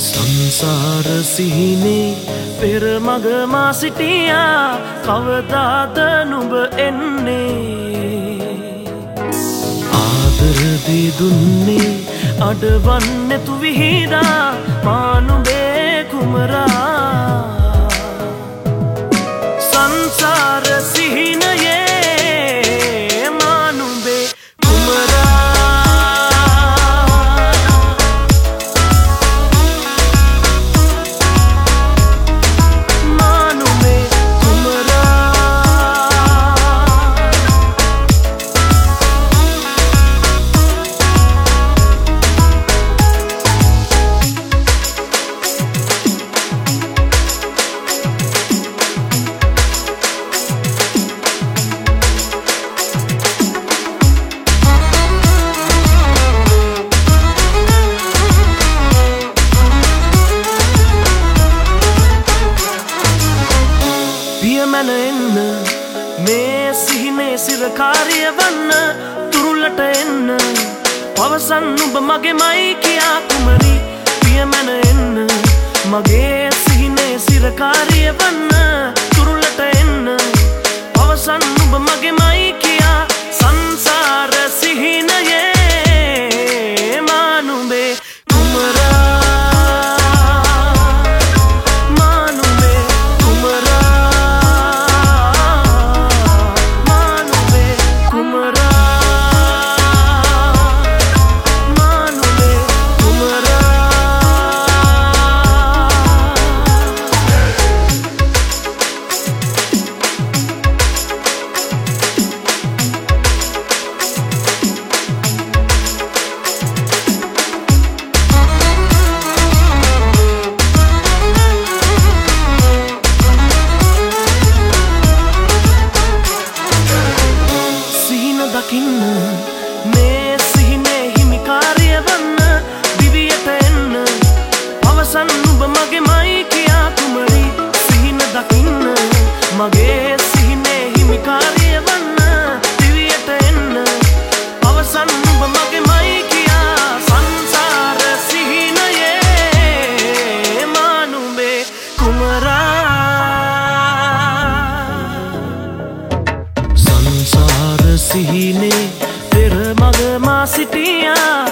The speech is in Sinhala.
සංසාර සිහිනේ පෙර මගමා සිටියා. කවදාද නුඹ එන්නේ? ආදරදී දුන්නේ අඩවන්නැතු විහිදා. මානුබේ කුමරා? පියමැන එන්න. මේ සිහිනේ සිරකාරිය වන්න තුරුල්ලට එන්න. පවසන් උඹ මගේ මයි කියා දකින්න මේ සිහිනේ හිමිකාරිය වන්න දිවියට එන්න. අවසන් උඹ මගේ මයි කියා කුමරි සිහින දකින්න. මගේ සිහිනේ සිහිනේ පෙර මගමා සිටියා.